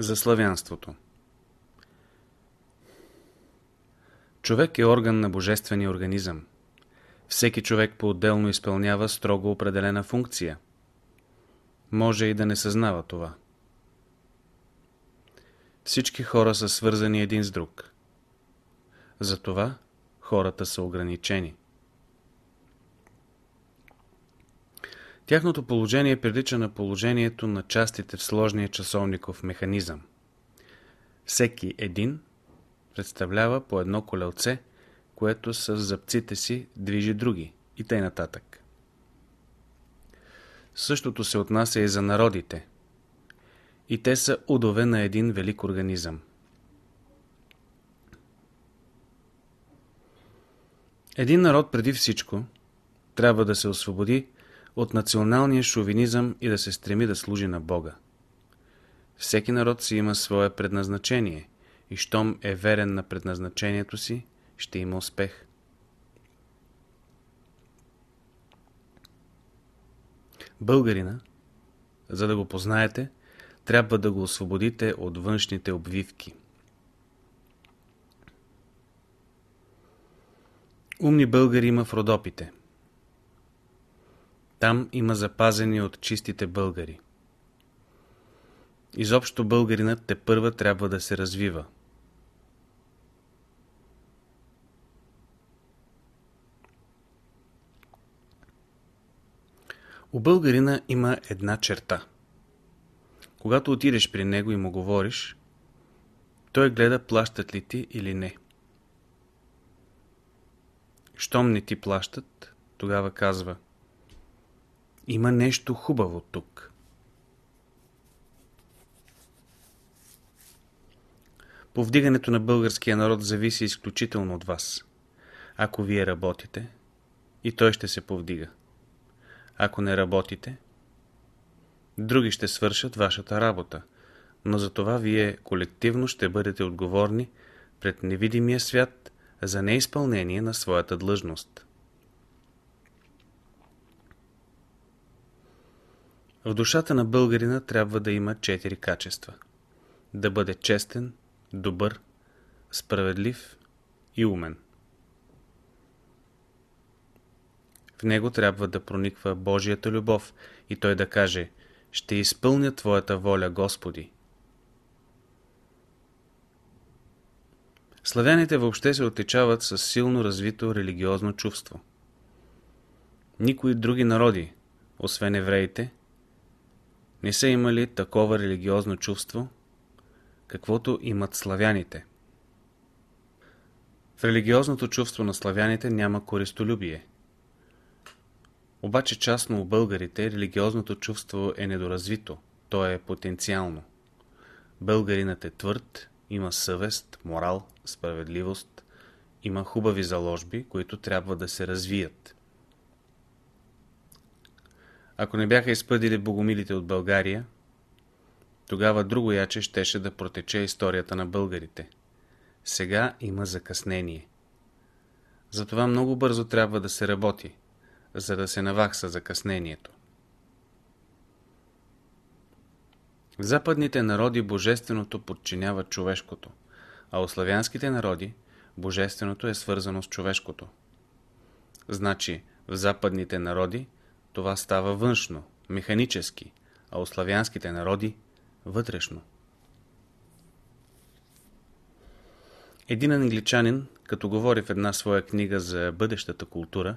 За славянството Човек е орган на божествения организъм. Всеки човек по-отделно изпълнява строго определена функция. Може и да не съзнава това. Всички хора са свързани един с друг. Затова хората са ограничени. Тяхното положение прилича на положението на частите в сложния часовников механизъм. Всеки един представлява по едно колелце, което с зъбците си движи други и тъй нататък. Същото се отнася и за народите. И те са удове на един велик организъм. Един народ преди всичко трябва да се освободи от националния шовинизъм и да се стреми да служи на Бога. Всеки народ си има свое предназначение и щом е верен на предназначението си, ще има успех. Българина, за да го познаете, трябва да го освободите от външните обвивки. Умни българи има в Родопите. Там има запазени от чистите българи. Изобщо българинът те първа трябва да се развива. У българина има една черта. Когато отидеш при него и му говориш, той гледа плащат ли ти или не. Щом не ти плащат, тогава казва Има нещо хубаво тук. Повдигането на българския народ зависи изключително от вас. Ако вие работите, и той ще се повдига. Ако не работите, други ще свършат вашата работа, но за това вие колективно ще бъдете отговорни пред невидимия свят за неизпълнение на своята длъжност. В душата на българина трябва да има четири качества. Да бъде честен, добър, справедлив и умен. В него трябва да прониква Божията любов и той да каже «Ще изпълня Твоята воля, Господи». Славяните въобще се отличават с силно развито религиозно чувство. Никои други народи, освен евреите, не са имали такова религиозно чувство, каквото имат славяните. В религиозното чувство на славяните няма користолюбие. Обаче частно у българите религиозното чувство е недоразвито, то е потенциално. Българинът е твърд, има съвест, морал, справедливост, има хубави заложби, които трябва да се развият. Ако не бяха изпъдили богомилите от България, тогава друго яче щеше да протече историята на българите. Сега има закъснение. Затова много бързо трябва да се работи, за да се навакса закъснението. В западните народи божественото подчинява човешкото, а у славянските народи божественото е свързано с човешкото. Значи, в западните народи това става външно, механически, а у славянските народи вътрешно. Един англичанин, като говори в една своя книга за бъдещата култура,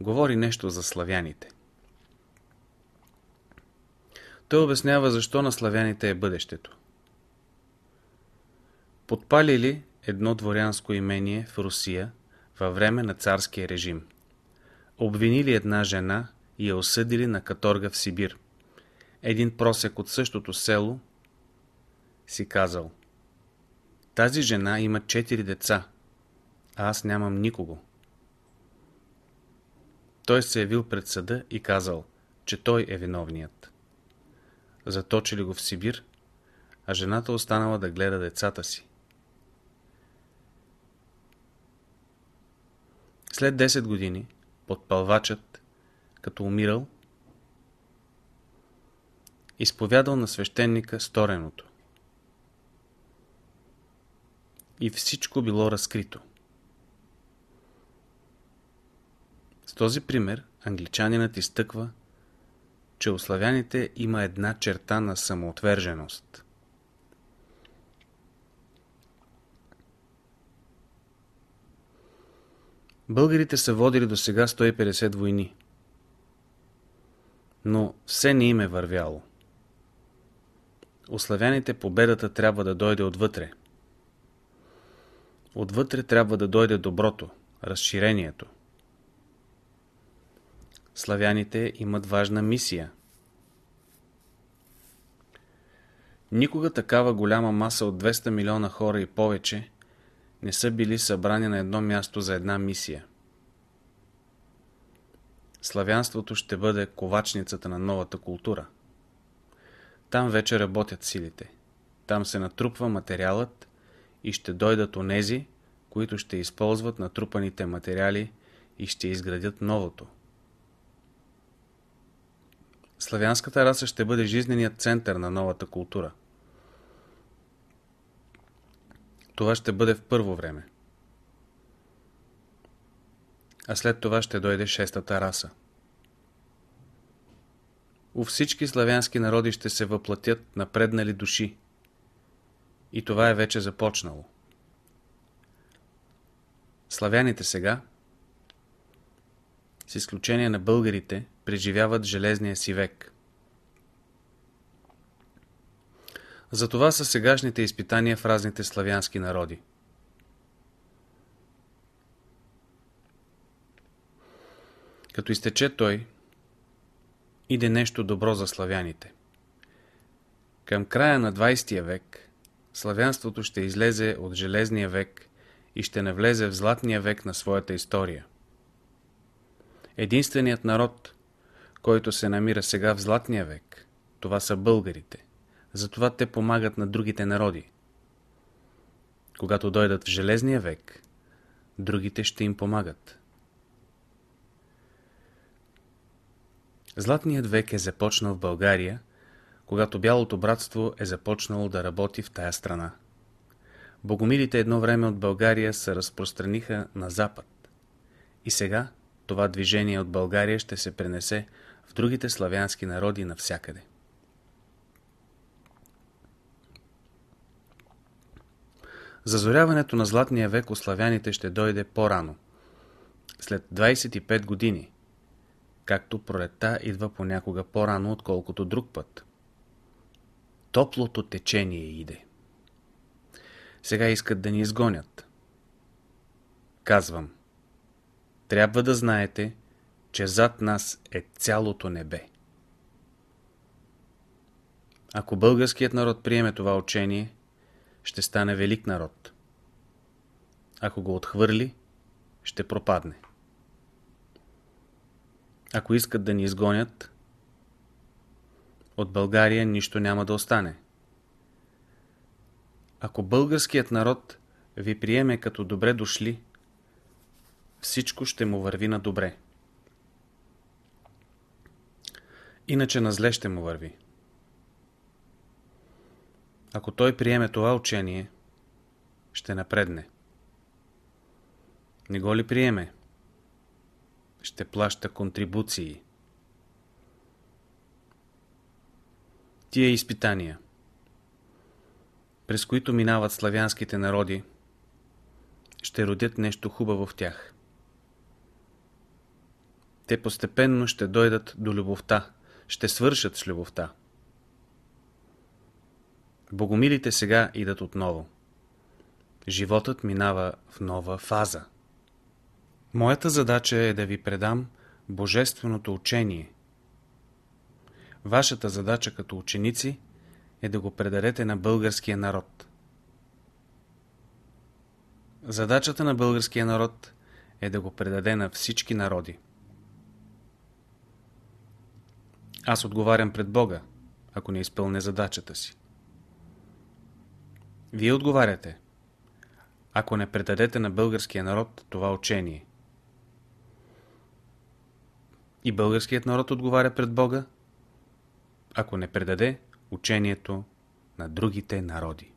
говори нещо за славяните. Той обяснява защо на славяните е бъдещето. Подпалили едно дворянско имение в Русия във време на царския режим. Обвинили една жена и я осъдили на каторга в Сибир. Един просек от същото село си казал Тази жена има четири деца, а аз нямам никого. Той се явил пред съда и казал, че той е виновният. Заточили го в Сибир, а жената останала да гледа децата си. След 10 години, подпалвачът, като умирал, изповядал на свещеника стореното. и всичко било разкрито. С този пример англичанинът изтъква, че у славяните има една черта на самоотверженост. Българите са водили до сега 150 войни, но все не им е вървяло. У славяните победата трябва да дойде отвътре. Отвътре трябва да дойде доброто, разширението. Славяните имат важна мисия. Никога такава голяма маса от 200 милиона хора и повече не са били събрани на едно място за една мисия. Славянството ще бъде ковачницата на новата култура. Там вече работят силите. Там се натрупва материалът и ще дойдат онези, които ще използват натрупаните материали и ще изградят новото. Славянската раса ще бъде жизненият център на новата култура. Това ще бъде в първо време. А след това ще дойде шестата раса. У всички славянски народи ще се въплатят напреднали души. И това е вече започнало. Славяните сега, с изключение на българите, преживяват железния си век. Затова са сегашните изпитания в разните славянски народи. Като изтече той, иде нещо добро за славяните. Към края на 20 век славянството ще излезе от железния век и ще навлезе в златния век на своята история. Единственият народ, който се намира сега в златния век, това са българите. Затова те помагат на другите народи. Когато дойдат в Железния век, другите ще им помагат. Златният век е започнал в България, когато Бялото братство е започнало да работи в тая страна. Богомилите едно време от България се разпространиха на запад. И сега това движение от България ще се пренесе в другите славянски народи навсякъде. Зазоряването на Златния век у славяните ще дойде по-рано, след 25 години, както пролета идва понякога по-рано, отколкото друг път. Топлото течение иде. Сега искат да ни изгонят. Казвам, трябва да знаете, че зад нас е цялото небе. Ако българският народ приеме това учение, ще стане велик народ. Ако го отхвърли, ще пропадне. Ако искат да ни изгонят, от България нищо няма да остане. Ако българският народ ви приеме като добре дошли, всичко ще му върви на добре. Иначе на зле ще му върви. Ако той приеме това учение, ще напредне. Не го ли приеме? Ще плаща контрибуции. Тия изпитания, през които минават славянските народи, ще родят нещо хубаво в тях. Те постепенно ще дойдат до любовта, ще свършат с любовта. Богомилите сега идат отново. Животът минава в нова фаза. Моята задача е да ви предам Божественото учение. Вашата задача като ученици е да го предадете на българския народ. Задачата на българския народ е да го предаде на всички народи. Аз отговарям пред Бога, ако не изпълня задачата си. Вие отговаряте, ако не предадете на българския народ това учение. И българският народ отговаря пред Бога, ако не предаде учението на другите народи.